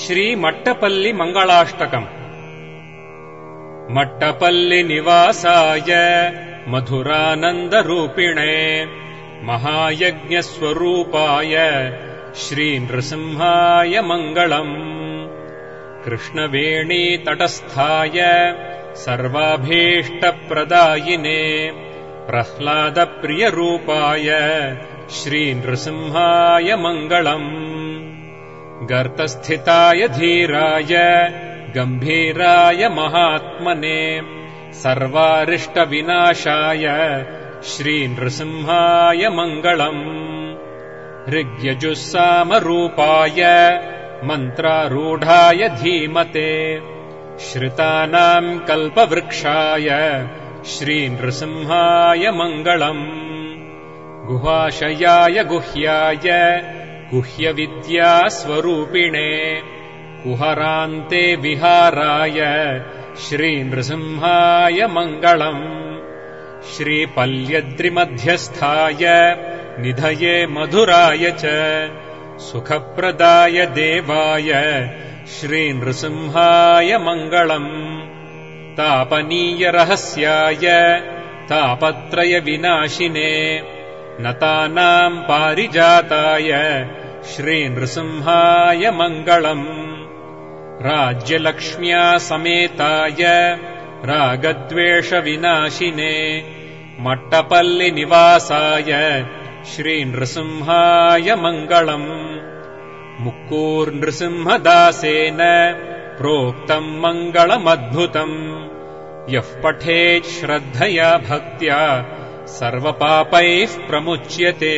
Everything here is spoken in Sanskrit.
श्रीमट्टपल्लिमङ्गलाष्टकम् मट्टपल्लिनिवासाय मधुरानन्दरूपिणे महायज्ञस्वरूपाय श्रीनृसिंहाय मङ्गलम्। कृष्णवेणीतटस्थाय सर्वाभीष्टप्रदायिने प्रह्लादप्रियरूपाय श्रीनृसिंहाय मङ्गलम् गर्तस्थिताय धीराय गम्भीराय महात्मने सर्वारिष्टविनाशाय श्रीनृसिंहाय मङ्गलम्। ऋग्यजुःसामरूपाय मन्त्रारूढाय धीमते श्रितानाम् कल्पवृक्षाय श्रीनृसिंहाय मङ्गलम्। गुहाशयाय गुह्याय गुह्यविद्यास्वरूपिणे कुहरान्ते विहाराय श्रीनृसिंहाय मङ्गलम् श्रीपल्यद्रिमध्यस्थाय निधये मधुराय च सुखप्रदाय देवाय श्रीनृसिंहाय मङ्गलम् तापनीयरहस्याय तापत्रयविनाशिने नतानाम् पारिजाताय श्रीनृसिंहाय मङ्गलम्। राज्यलक्ष्म्या समेताय रागद्वेषविनाशिने मट्टपल्लिनिवासाय श्रीनृसिंहाय मङ्गलम्। मुक्कूर्नृसिंहदासेन प्रोक्तम् मङ्गलमद्भुतम्। यः पठेत् श्रद्धया भक्त्या सर्वपापैः प्रमुच्यते